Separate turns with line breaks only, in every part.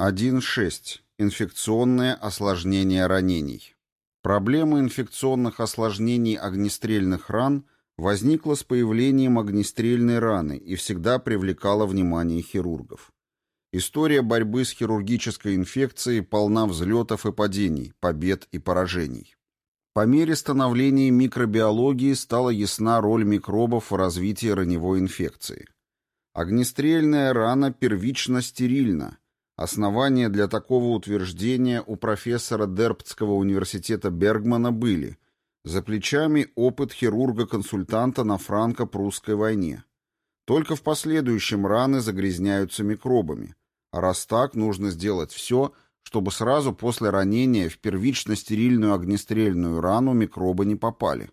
1.6. Инфекционное осложнение ранений. Проблема инфекционных осложнений огнестрельных ран возникла с появлением огнестрельной раны и всегда привлекала внимание хирургов. История борьбы с хирургической инфекцией полна взлетов и падений, побед и поражений. По мере становления микробиологии стала ясна роль микробов в развитии раневой инфекции. Огнестрельная рана первично стерильна. Основания для такого утверждения у профессора Дерптского университета Бергмана были за плечами опыт хирурга-консультанта на франко-прусской войне. Только в последующем раны загрязняются микробами, а раз так, нужно сделать все, чтобы сразу после ранения в первично-стерильную огнестрельную рану микробы не попали.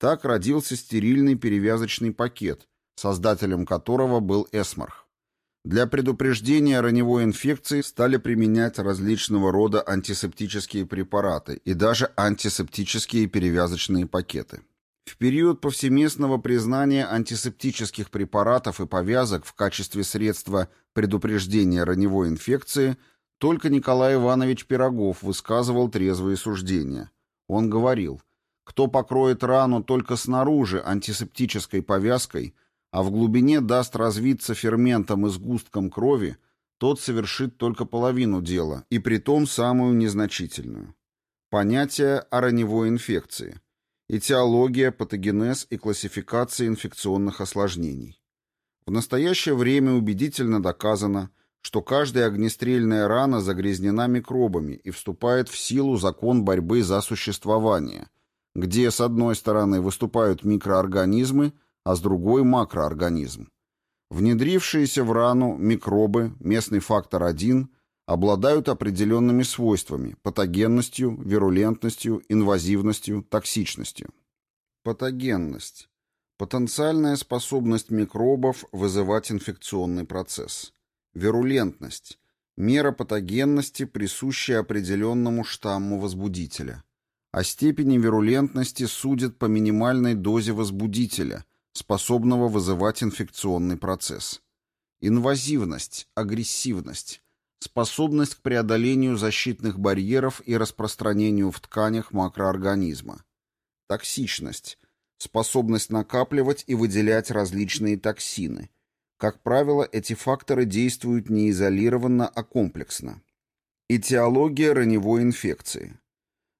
Так родился стерильный перевязочный пакет, создателем которого был Эсмарх. Для предупреждения раневой инфекции стали применять различного рода антисептические препараты и даже антисептические перевязочные пакеты. В период повсеместного признания антисептических препаратов и повязок в качестве средства предупреждения раневой инфекции только Николай Иванович Пирогов высказывал трезвые суждения. Он говорил, кто покроет рану только снаружи антисептической повязкой, а в глубине даст развиться ферментом и сгустком крови, тот совершит только половину дела, и при том самую незначительную. Понятие о раневой инфекции – этиология, патогенез и классификация инфекционных осложнений. В настоящее время убедительно доказано, что каждая огнестрельная рана загрязнена микробами и вступает в силу закон борьбы за существование, где с одной стороны выступают микроорганизмы, а с другой – макроорганизм. Внедрившиеся в рану микробы, местный фактор 1 – обладают определенными свойствами – патогенностью, вирулентностью, инвазивностью, токсичностью. Патогенность – потенциальная способность микробов вызывать инфекционный процесс. Вирулентность – мера патогенности, присущая определенному штамму возбудителя. О степени вирулентности судят по минимальной дозе возбудителя, способного вызывать инфекционный процесс. Инвазивность, агрессивность – способность к преодолению защитных барьеров и распространению в тканях макроорганизма. Токсичность – способность накапливать и выделять различные токсины. Как правило, эти факторы действуют не изолированно, а комплексно. Этиология раневой инфекции.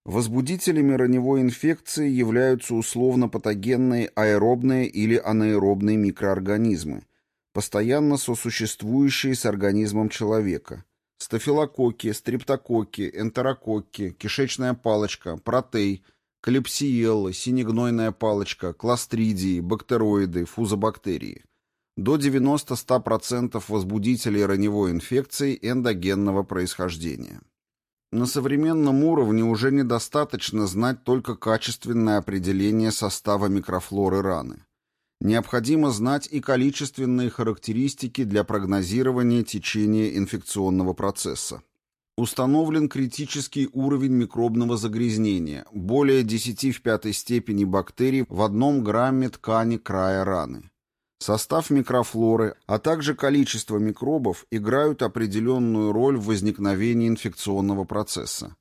Возбудителями раневой инфекции являются условно-патогенные аэробные или анаэробные микроорганизмы, постоянно сосуществующие с организмом человека – стафилококки, стрептококки, энтерококки, кишечная палочка, протей, клепсиеллы, синегнойная палочка, кластридии, бактероиды, фузобактерии. До 90-100% возбудителей раневой инфекции эндогенного происхождения. На современном уровне уже недостаточно знать только качественное определение состава микрофлоры раны. Необходимо знать и количественные характеристики для прогнозирования течения инфекционного процесса. Установлен критический уровень микробного загрязнения, более 10 в пятой степени бактерий в одном грамме ткани края раны. Состав микрофлоры, а также количество микробов играют определенную роль в возникновении инфекционного процесса.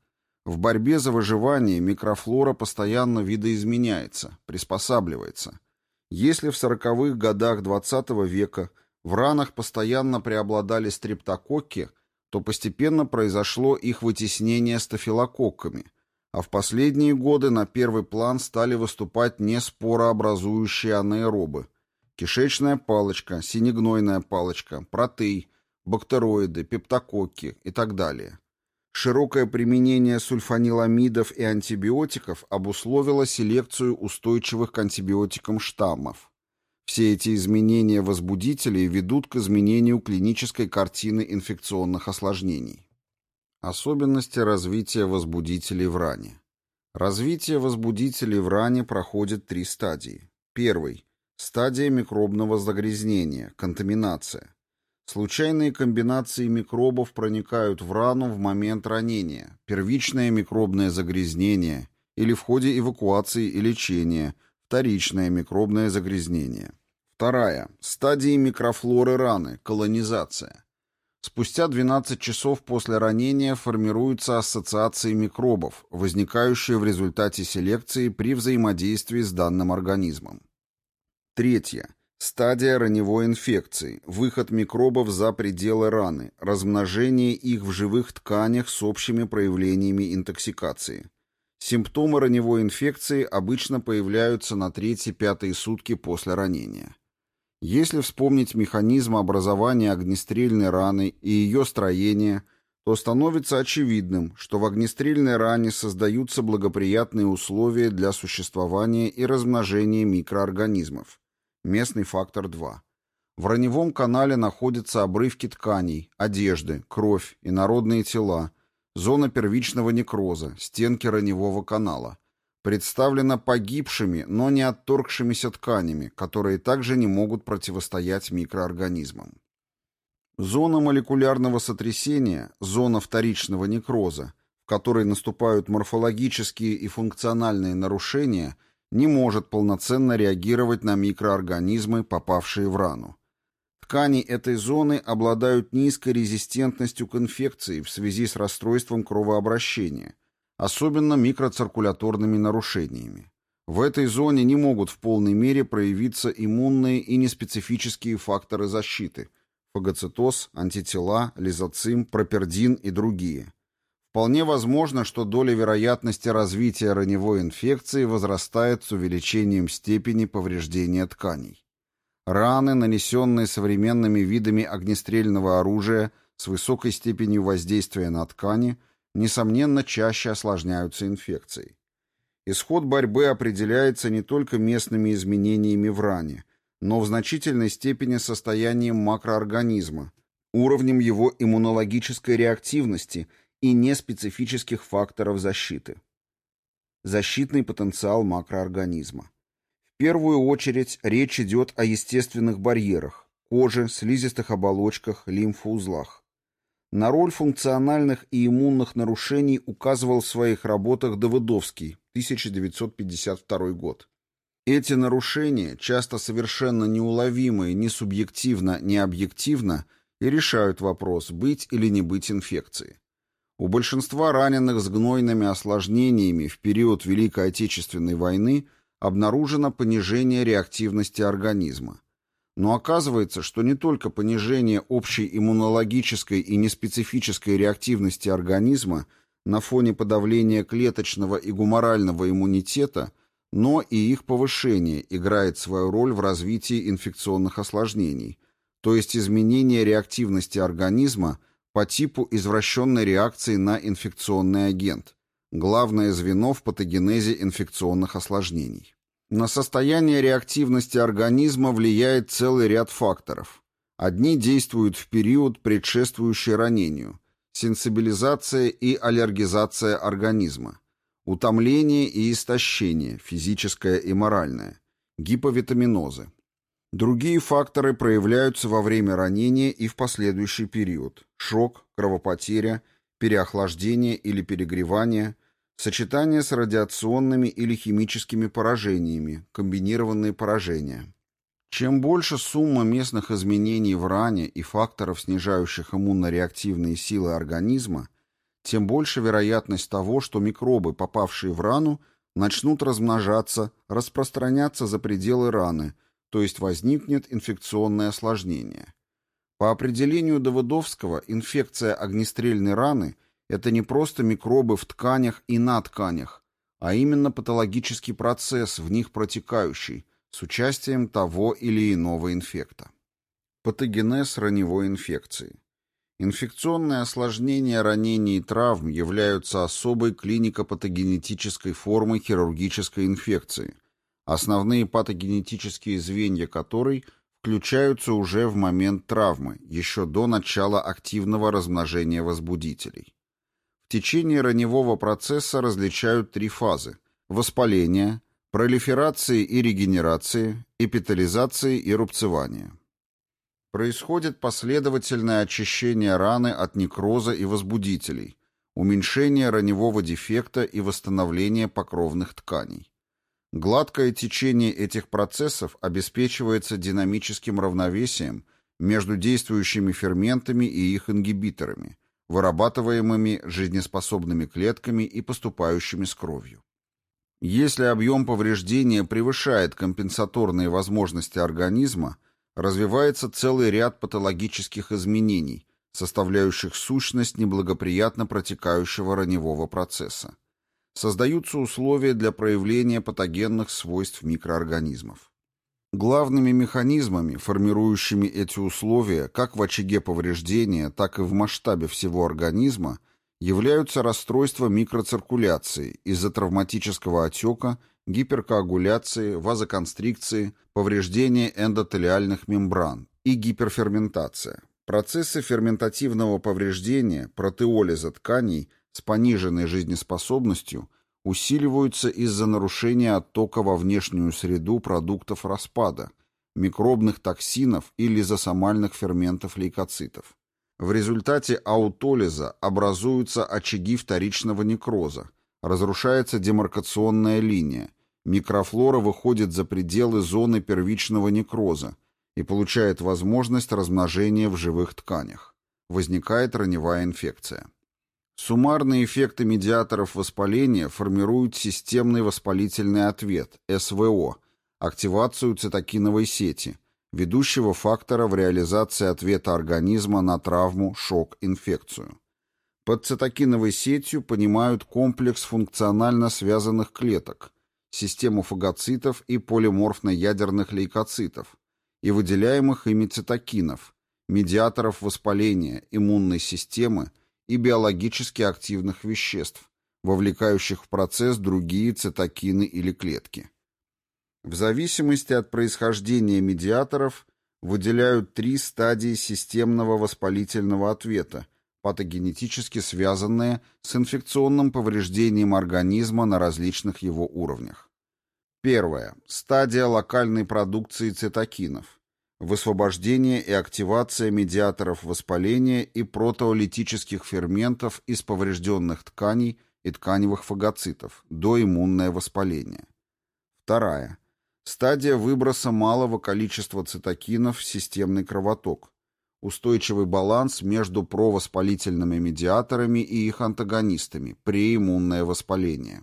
В борьбе за выживание микрофлора постоянно видоизменяется, приспосабливается – если в сороковых годах XX века в ранах постоянно преобладали стрептококки, то постепенно произошло их вытеснение стафилококками, а в последние годы на первый план стали выступать не спорообразующие анаэробы – кишечная палочка, синегнойная палочка, протей, бактероиды, пептококки и так далее. Широкое применение сульфаниламидов и антибиотиков обусловило селекцию устойчивых к антибиотикам штаммов. Все эти изменения возбудителей ведут к изменению клинической картины инфекционных осложнений. Особенности развития возбудителей в ране. Развитие возбудителей в ране проходит три стадии. Первый – стадия микробного загрязнения, контаминация. Случайные комбинации микробов проникают в рану в момент ранения, первичное микробное загрязнение или в ходе эвакуации и лечения, вторичное микробное загрязнение. Вторая. Стадии микрофлоры раны, колонизация. Спустя 12 часов после ранения формируются ассоциации микробов, возникающие в результате селекции при взаимодействии с данным организмом. Третье. Стадия раневой инфекции, выход микробов за пределы раны, размножение их в живых тканях с общими проявлениями интоксикации. Симптомы раневой инфекции обычно появляются на третьи-пятые сутки после ранения. Если вспомнить механизм образования огнестрельной раны и ее строение, то становится очевидным, что в огнестрельной ране создаются благоприятные условия для существования и размножения микроорганизмов. Местный фактор 2. В раневом канале находятся обрывки тканей, одежды, кровь, инородные тела, зона первичного некроза, стенки раневого канала представлена погибшими, но не отторгшимися тканями, которые также не могут противостоять микроорганизмам. Зона молекулярного сотрясения, зона вторичного некроза, в которой наступают морфологические и функциональные нарушения, не может полноценно реагировать на микроорганизмы, попавшие в рану. Ткани этой зоны обладают низкой резистентностью к инфекции в связи с расстройством кровообращения, особенно микроциркуляторными нарушениями. В этой зоне не могут в полной мере проявиться иммунные и неспецифические факторы защиты – фагоцитоз, антитела, лизоцим, пропердин и другие. Вполне возможно, что доля вероятности развития раневой инфекции возрастает с увеличением степени повреждения тканей. Раны, нанесенные современными видами огнестрельного оружия с высокой степенью воздействия на ткани – несомненно, чаще осложняются инфекцией. Исход борьбы определяется не только местными изменениями в ране, но в значительной степени состоянием макроорганизма, уровнем его иммунологической реактивности и неспецифических факторов защиты. Защитный потенциал макроорганизма. В первую очередь речь идет о естественных барьерах – коже, слизистых оболочках, лимфоузлах. На роль функциональных и иммунных нарушений указывал в своих работах Давыдовский, 1952 год. Эти нарушения, часто совершенно неуловимые ни субъективно, ни объективно, и решают вопрос, быть или не быть инфекцией. У большинства раненых с гнойными осложнениями в период Великой Отечественной войны обнаружено понижение реактивности организма. Но оказывается, что не только понижение общей иммунологической и неспецифической реактивности организма на фоне подавления клеточного и гуморального иммунитета, но и их повышение играет свою роль в развитии инфекционных осложнений, то есть изменение реактивности организма по типу извращенной реакции на инфекционный агент, главное звено в патогенезе инфекционных осложнений. На состояние реактивности организма влияет целый ряд факторов. Одни действуют в период, предшествующий ранению, сенсибилизация и аллергизация организма, утомление и истощение, физическое и моральное, гиповитаминозы. Другие факторы проявляются во время ранения и в последующий период – шок, кровопотеря, переохлаждение или перегревание, Сочетание с радиационными или химическими поражениями, комбинированные поражения. Чем больше сумма местных изменений в ране и факторов, снижающих иммунореактивные силы организма, тем больше вероятность того, что микробы, попавшие в рану, начнут размножаться, распространяться за пределы раны, то есть возникнет инфекционное осложнение. По определению Давыдовского, инфекция огнестрельной раны – это не просто микробы в тканях и на тканях, а именно патологический процесс, в них протекающий, с участием того или иного инфекта. Патогенез раневой инфекции. Инфекционные осложнения ранений и травм являются особой клинико-патогенетической формой хирургической инфекции, основные патогенетические звенья которой включаются уже в момент травмы, еще до начала активного размножения возбудителей. В течение раневого процесса различают три фазы – воспаление, пролиферации и регенерации, эпитализации и рубцевания. Происходит последовательное очищение раны от некроза и возбудителей, уменьшение раневого дефекта и восстановление покровных тканей. Гладкое течение этих процессов обеспечивается динамическим равновесием между действующими ферментами и их ингибиторами, вырабатываемыми жизнеспособными клетками и поступающими с кровью. Если объем повреждения превышает компенсаторные возможности организма, развивается целый ряд патологических изменений, составляющих сущность неблагоприятно протекающего раневого процесса. Создаются условия для проявления патогенных свойств микроорганизмов. Главными механизмами, формирующими эти условия как в очаге повреждения, так и в масштабе всего организма, являются расстройства микроциркуляции из-за травматического отека, гиперкоагуляции, вазоконстрикции, повреждения эндотелиальных мембран и гиперферментация. Процессы ферментативного повреждения, протеолиза тканей с пониженной жизнеспособностью усиливаются из-за нарушения оттока во внешнюю среду продуктов распада, микробных токсинов и лизосомальных ферментов лейкоцитов. В результате аутолиза образуются очаги вторичного некроза, разрушается демаркационная линия, микрофлора выходит за пределы зоны первичного некроза, и получает возможность размножения в живых тканях. Возникает раневая инфекция. Суммарные эффекты медиаторов воспаления формируют системный воспалительный ответ, СВО, активацию цитокиновой сети, ведущего фактора в реализации ответа организма на травму, шок, инфекцию. Под цитокиновой сетью понимают комплекс функционально связанных клеток, систему фагоцитов и полиморфно-ядерных лейкоцитов, и выделяемых ими цитокинов, медиаторов воспаления, иммунной системы и биологически активных веществ, вовлекающих в процесс другие цитокины или клетки. В зависимости от происхождения медиаторов выделяют три стадии системного воспалительного ответа, патогенетически связанные с инфекционным повреждением организма на различных его уровнях. Первое. Стадия локальной продукции цитокинов. Высвобождение и активация медиаторов воспаления и протеолитических ферментов из поврежденных тканей и тканевых фагоцитов, доиммунное воспаление. Вторая. Стадия выброса малого количества цитокинов в системный кровоток. Устойчивый баланс между провоспалительными медиаторами и их антагонистами, преиммунное воспаление.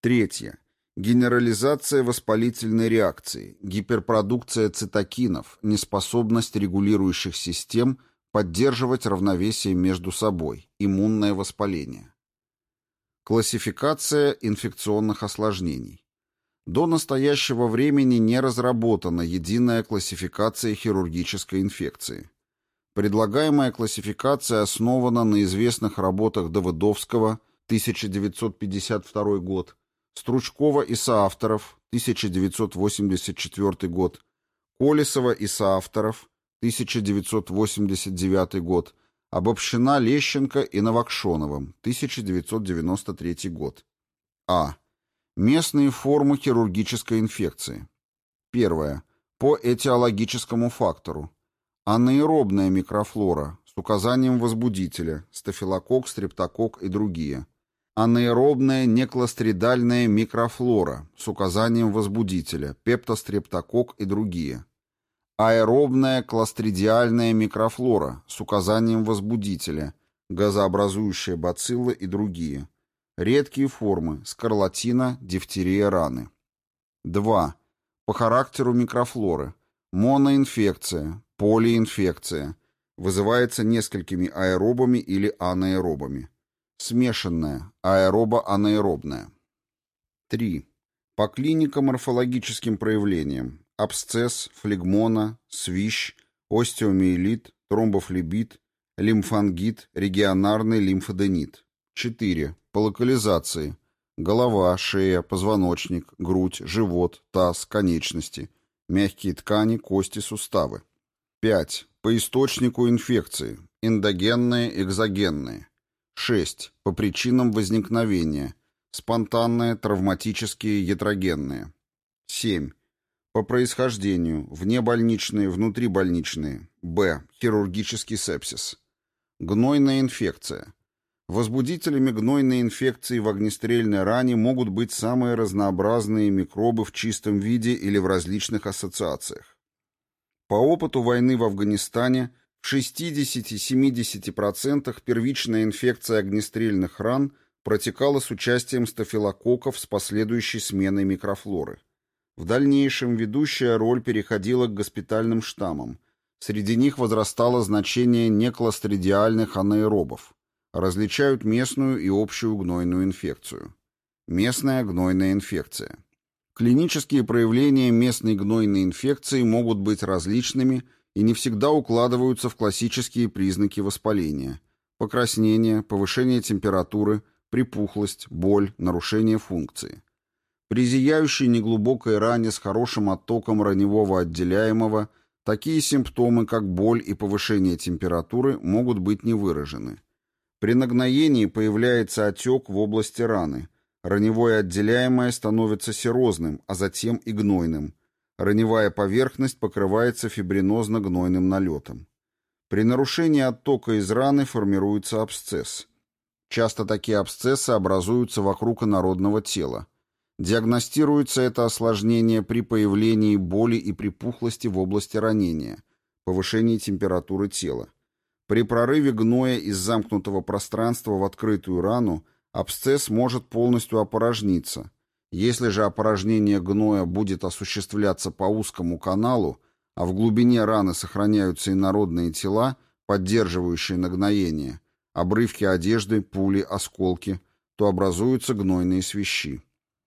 Третье. Генерализация воспалительной реакции, гиперпродукция цитокинов, неспособность регулирующих систем поддерживать равновесие между собой, иммунное воспаление. Классификация инфекционных осложнений. До настоящего времени не разработана единая классификация хирургической инфекции. Предлагаемая классификация основана на известных работах Давыдовского, 1952 год, Стручкова и соавторов, 1984 год, Колесова и соавторов, 1989 год, обобщена Лещенко и Новокшоновым, 1993 год. А. Местные формы хирургической инфекции. Первое. По этиологическому фактору. Анаэробная микрофлора с указанием возбудителя, стафилококк, стрептококк и другие – анаэробная неклостридальная микрофлора с указанием возбудителя, пептострептокок и другие. Аэробная кластридиальная микрофлора с указанием возбудителя, газообразующая бациллы и другие. Редкие формы – скарлатина, дифтерия раны. 2. По характеру микрофлоры. Моноинфекция, полиинфекция. Вызывается несколькими аэробами или анаэробами. Смешанная, аэробо-анаэробная. 3. По клинико-морфологическим проявлениям. Абсцесс, флегмона, свищ, остеомиелит, тромбофлебит, лимфангит, регионарный лимфоденит. 4. По локализации. Голова, шея, позвоночник, грудь, живот, таз, конечности, мягкие ткани, кости, суставы. 5. По источнику инфекции. Эндогенные, экзогенные. 6. По причинам возникновения. Спонтанные, травматические, ятрогенные. 7. По происхождению. Внебольничные, внутрибольничные. Б. Хирургический сепсис. Гнойная инфекция. Возбудителями гнойной инфекции в огнестрельной ране могут быть самые разнообразные микробы в чистом виде или в различных ассоциациях. По опыту войны в Афганистане в 60-70% первичная инфекция огнестрельных ран протекала с участием стафилококков с последующей сменой микрофлоры. В дальнейшем ведущая роль переходила к госпитальным штаммам. Среди них возрастало значение неклостридиальных анаэробов. Различают местную и общую гнойную инфекцию. Местная гнойная инфекция. Клинические проявления местной гнойной инфекции могут быть различными и не всегда укладываются в классические признаки воспаления. Покраснение, повышение температуры, припухлость, боль, нарушение функции. При зияющей неглубокой ране с хорошим оттоком раневого отделяемого такие симптомы, как боль и повышение температуры, могут быть не выражены. При нагноении появляется отек в области раны. Раневое отделяемое становится серозным, а затем и гнойным. Раневая поверхность покрывается фибринозно-гнойным налетом. При нарушении оттока из раны формируется абсцесс. Часто такие абсцессы образуются вокруг инородного тела. Диагностируется это осложнение при появлении боли и припухлости в области ранения, повышении температуры тела. При прорыве гноя из замкнутого пространства в открытую рану абсцесс может полностью опорожниться. Если же опорожнение гноя будет осуществляться по узкому каналу, а в глубине раны сохраняются инородные тела, поддерживающие нагноение, обрывки одежды, пули, осколки, то образуются гнойные свищи.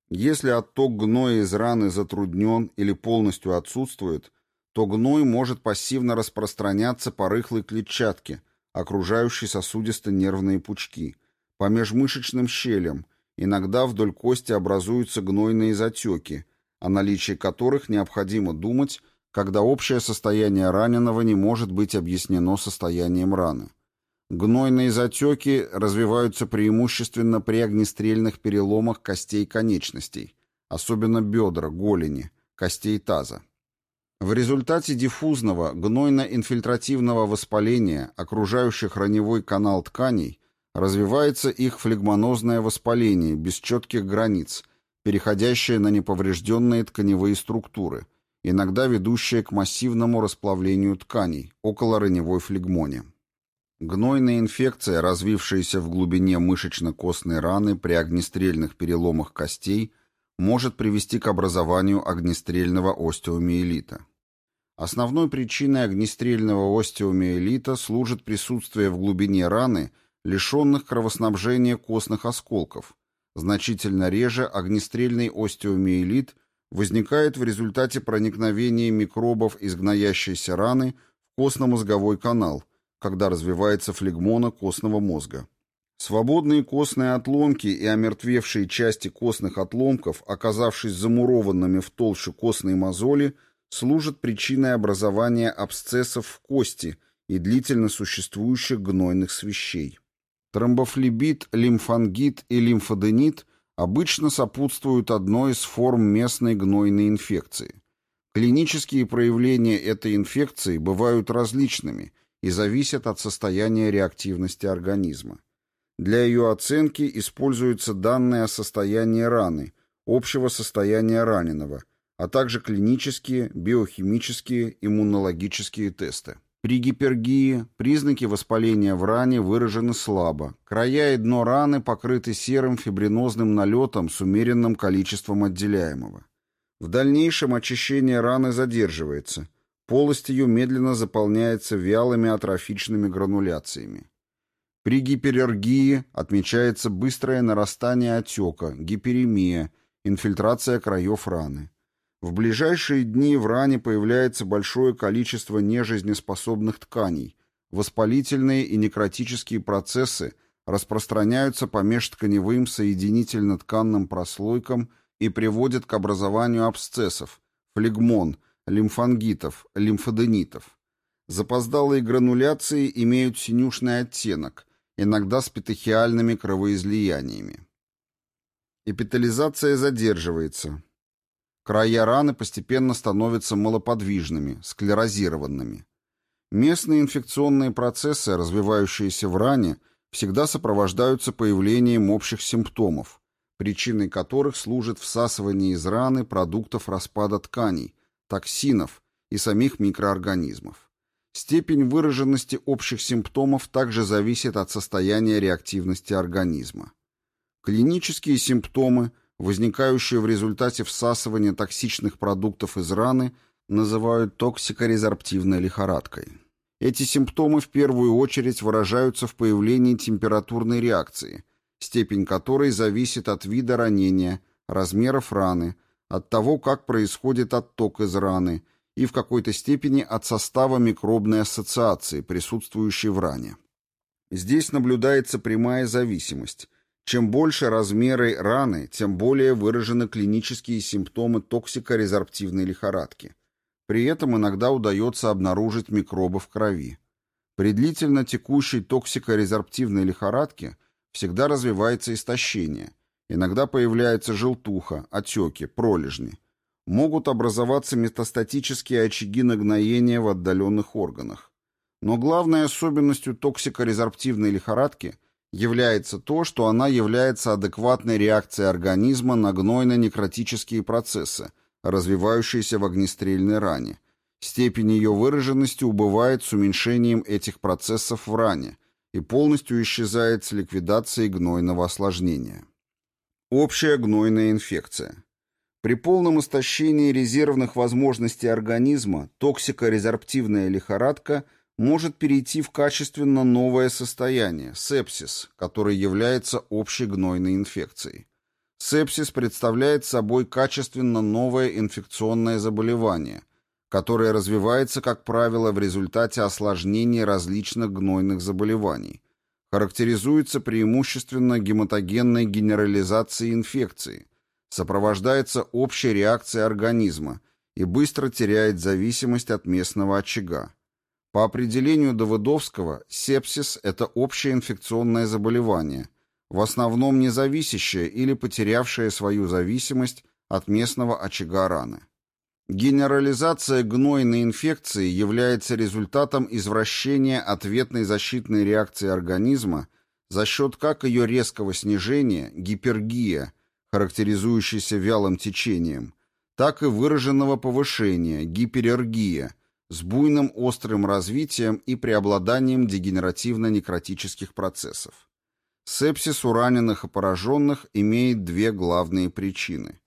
Если отток гноя из раны затруднен или полностью отсутствует, то гной может пассивно распространяться по рыхлой клетчатке, окружающей сосудисто-нервные пучки, по межмышечным щелям, иногда вдоль кости образуются гнойные затеки, о наличии которых необходимо думать, когда общее состояние раненого не может быть объяснено состоянием раны. Гнойные затеки развиваются преимущественно при огнестрельных переломах костей конечностей, особенно бедра, голени, костей таза. В результате диффузного гнойно-инфильтративного воспаления окружающих раневой канал тканей развивается их флегмонозное воспаление без четких границ, переходящее на неповрежденные тканевые структуры, иногда ведущее к массивному расплавлению тканей, около раневой флегмоне. Гнойная инфекция, развившаяся в глубине мышечно-костной раны при огнестрельных переломах костей, может привести к образованию огнестрельного остеомиелита. Основной причиной огнестрельного остеомиелита служит присутствие в глубине раны лишенных кровоснабжения костных осколков. Значительно реже огнестрельный остеомиелит возникает в результате проникновения микробов из гноящейся раны в костно-мозговой канал – когда развивается флегмона костного мозга. Свободные костные отломки и омертвевшие части костных отломков, оказавшись замурованными в толщу костной мозоли, служат причиной образования абсцессов в кости и длительно существующих гнойных свещей. Тромбофлебит, лимфангит и лимфоденит обычно сопутствуют одной из форм местной гнойной инфекции. Клинические проявления этой инфекции бывают различными – и зависят от состояния реактивности организма. Для ее оценки используются данные о состоянии раны, общего состояния раненого, а также клинические, биохимические, иммунологические тесты. При гипергии признаки воспаления в ране выражены слабо. Края и дно раны покрыты серым фибринозным налетом с умеренным количеством отделяемого. В дальнейшем очищение раны задерживается, Полость ее медленно заполняется вялыми атрофичными грануляциями. При гиперергии отмечается быстрое нарастание отека, гиперемия, инфильтрация краев раны. В ближайшие дни в ране появляется большое количество нежизнеспособных тканей, воспалительные и некротические процессы распространяются по межтканевым соединительно-тканным прослойкам и приводят к образованию абсцессов, флегмон – лимфангитов, лимфоденитов. Запоздалые грануляции имеют синюшный оттенок, иногда с петехиальными кровоизлияниями. Эпитализация задерживается. Края раны постепенно становятся малоподвижными, склерозированными. Местные инфекционные процессы, развивающиеся в ране, всегда сопровождаются появлением общих симптомов, причиной которых служит всасывание из раны продуктов распада тканей, токсинов, и самих микроорганизмов. Степень выраженности общих симптомов также зависит от состояния реактивности организма. Клинические симптомы, возникающие в результате всасывания токсичных продуктов из раны, называют токсикорезорптивной лихорадкой. Эти симптомы в первую очередь выражаются в появлении температурной реакции, степень которой зависит от вида ранения, размеров раны, от того, как происходит отток из раны и в какой-то степени от состава микробной ассоциации, присутствующей в ране. Здесь наблюдается прямая зависимость. Чем больше размеры раны, тем более выражены клинические симптомы токсикорезорптивной лихорадки – при этом иногда удается обнаружить микробы в крови. При длительно текущей токсикорезорптивной лихорадке всегда развивается истощение. Иногда появляется желтуха, отеки, пролежни. Могут образоваться метастатические очаги нагноения в отдаленных органах. Но главной особенностью токсикорезорптивной лихорадки является то, что она является адекватной реакцией организма на гнойно-некротические процессы – развивающейся в огнестрельной ране. Степень ее выраженности убывает с уменьшением этих процессов в ране и полностью исчезает с ликвидацией гнойного осложнения. Общая гнойная инфекция. При полном истощении резервных возможностей организма токсикорезорптивная лихорадка может перейти в качественно новое состояние – сепсис, который является общей гнойной инфекцией. Сепсис представляет собой качественно новое инфекционное заболевание, которое развивается, как правило, в результате осложнений различных гнойных заболеваний. Характеризуется преимущественно гематогенной генерализацией инфекции, сопровождается общей реакцией организма и быстро теряет зависимость от местного очага. По определению Давыдовского, сепсис – это общее инфекционное заболевание, в основном не зависящее или потерявшее свою зависимость от местного очага раны. Генерализация гнойной инфекции является результатом извращения ответной защитной реакции организма за счет как ее резкого снижения, гипергия, характеризующейся вялым течением, так и выраженного повышения, гиперергия, с буйным острым развитием и преобладанием дегенеративно-некротических процессов. Сепсис у раненых и пораженных имеет две главные причины.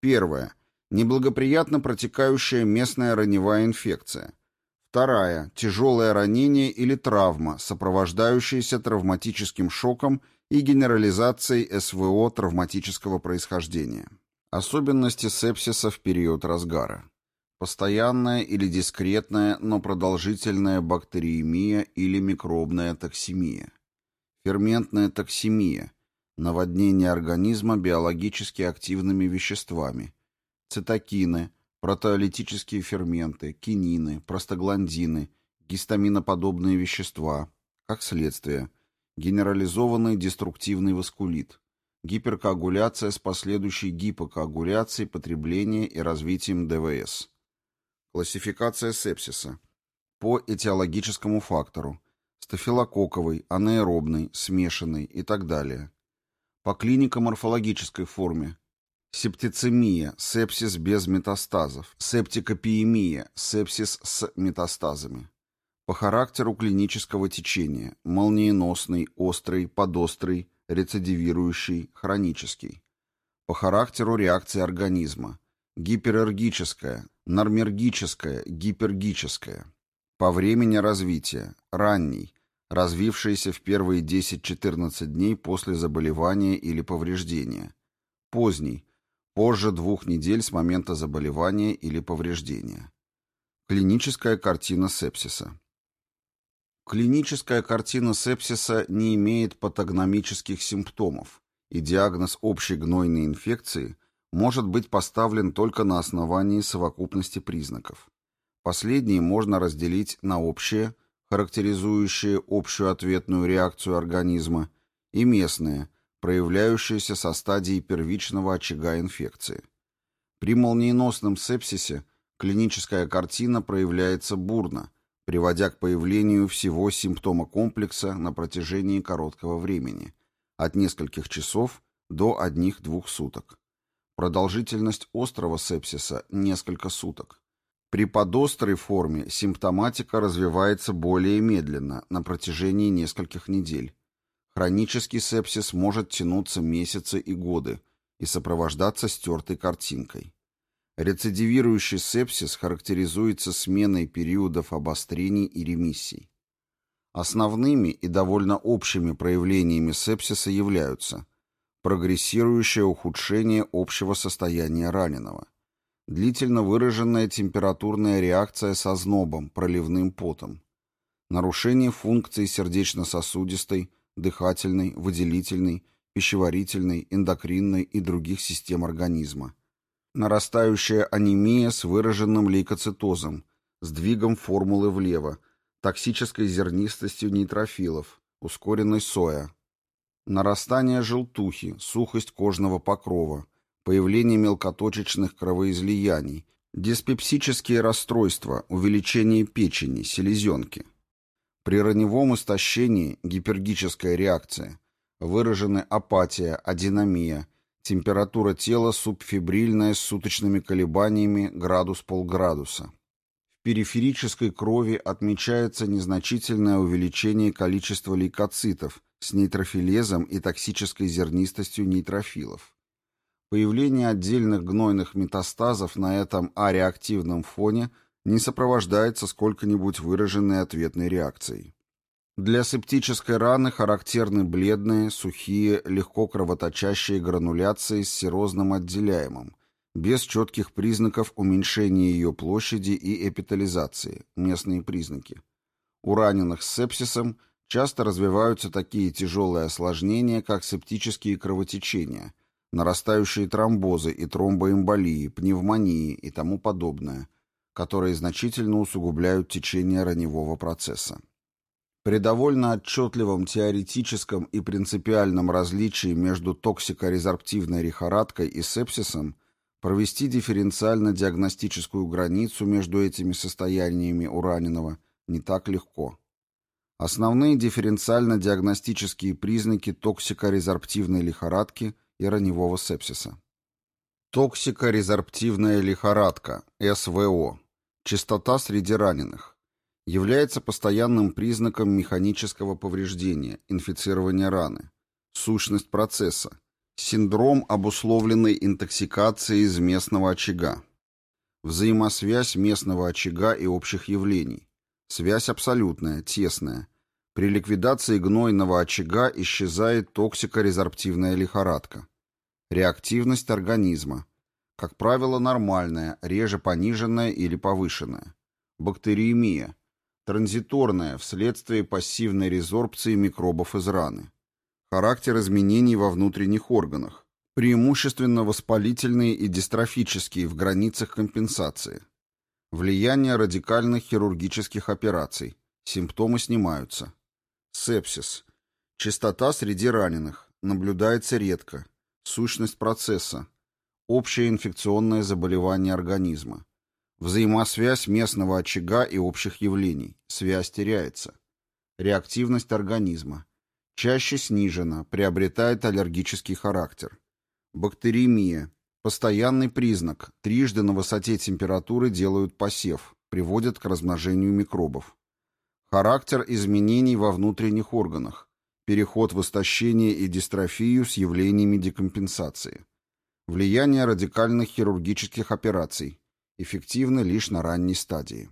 Первая – неблагоприятно протекающая местная раневая инфекция. Вторая – тяжелое ранение или травма, сопровождающаяся травматическим шоком и генерализацией СВО травматического происхождения. Особенности сепсиса в период разгара. Постоянная или дискретная, но продолжительная бактериемия или микробная токсемия Ферментная токсемия – наводнение организма биологически активными веществами. Цитокины, протеолитические ферменты, кинины, простагландины, гистаминоподобные вещества. Как следствие, генерализованный деструктивный васкулит, гиперкоагуляция с последующей гипокоагуляцией, потреблением и развитием ДВС. Классификация сепсиса. По этиологическому фактору – стафилококковой, анаэробной, смешанной и так далее. По клинико-морфологической форме. Септицемия, сепсис без метастазов, септикопиемия, сепсис с метастазами. По характеру клинического течения – молниеносный, острый, подострый, рецидивирующий, хронический. По характеру реакции организма – гиперергическая, нормергическая, гипергическая. По времени развития – ранний, развившийся в первые 10-14 дней после заболевания или повреждения. Поздний, позже двух недель с момента заболевания или повреждения. Клиническая картина сепсиса. Клиническая картина сепсиса не имеет патогномических симптомов, и диагноз общей гнойной инфекции может быть поставлен только на основании совокупности признаков. Последние можно разделить на общие, характеризующие общую ответную реакцию организма, и местные, проявляющиеся со стадии первичного очага инфекции. При молниеносном сепсисе клиническая картина проявляется бурно, приводя к появлению всего симптома комплекса на протяжении короткого времени, от нескольких часов до одних-двух суток. Продолжительность острого сепсиса – несколько суток. При подострой форме симптоматика развивается более медленно, на протяжении нескольких недель. Хронический сепсис может тянуться месяцы и годы и сопровождаться стертой картинкой. Рецидивирующий сепсис характеризуется сменой периодов обострений и ремиссий. Основными и довольно общими проявлениями сепсиса являются прогрессирующее ухудшение общего состояния раненого, длительно выраженная температурная реакция со знобом, проливным потом, нарушение функций сердечно-сосудистой, дыхательной, выделительной, пищеварительной, эндокринной и других систем организма, нарастающая анемия с выраженным лейкоцитозом, сдвигом формулы влево, токсической зернистостью нейтрофилов, ускоренной соя, нарастание желтухи, сухость кожного покрова, появление мелкоточечных кровоизлияний, диспепсические расстройства, увеличение печени, селезенки. При раневом истощении гипергическая реакция, выражены апатия, адинамия, температура тела субфибрильная с суточными колебаниями градус-полградуса. В периферической крови отмечается незначительное увеличение количества лейкоцитов с нейтрофилезом и токсической зернистостью нейтрофилов. Появление отдельных гнойных метастазов на этом ареактивном фоне не сопровождается сколько-нибудь выраженной ответной реакцией. Для септической раны характерны бледные, сухие, легко кровоточащие грануляции с серозным отделяемым, без четких признаков уменьшения ее площади и эпитализации, местные признаки. У раненых с сепсисом часто развиваются такие тяжелые осложнения, как септические кровотечения – нарастающие тромбозы и тромбоэмболии, пневмонии и тому подобное, которые значительно усугубляют течение раневого процесса. При довольно отчетливом теоретическом и принципиальном различии между токсикорезорптивной лихорадкой и сепсисом провести дифференциально-диагностическую границу между этими состояниями у раненого не так легко. Основные дифференциально-диагностические признаки токсикорезорптивной лихорадки – и раневого сепсиса. Токсикорезорптивная лихорадка, СВО, частота среди раненых, является постоянным признаком механического повреждения, инфицирования раны, сущность процесса, синдром обусловленной интоксикации из местного очага, взаимосвязь местного очага и общих явлений, связь абсолютная, тесная, при ликвидации гнойного очага исчезает токсикорезорптивная лихорадка. Реактивность организма. Как правило, нормальная, реже пониженная или повышенная. Бактериемия. Транзиторная, вследствие пассивной резорбции микробов из раны. Характер изменений во внутренних органах. Преимущественно воспалительные и дистрофические в границах компенсации. Влияние радикальных хирургических операций. Симптомы снимаются. Сепсис. Частота среди раненых. Наблюдается редко. Сущность процесса. Общее инфекционное заболевание организма. Взаимосвязь местного очага и общих явлений. Связь теряется. Реактивность организма. Чаще снижена, приобретает аллергический характер. Бактериемия. Постоянный признак. Трижды на высоте температуры делают посев, приводят к размножению микробов. Характер изменений во внутренних органах переход в истощение и дистрофию с явлениями декомпенсации, влияние радикальных хирургических операций, эффективно лишь на ранней стадии.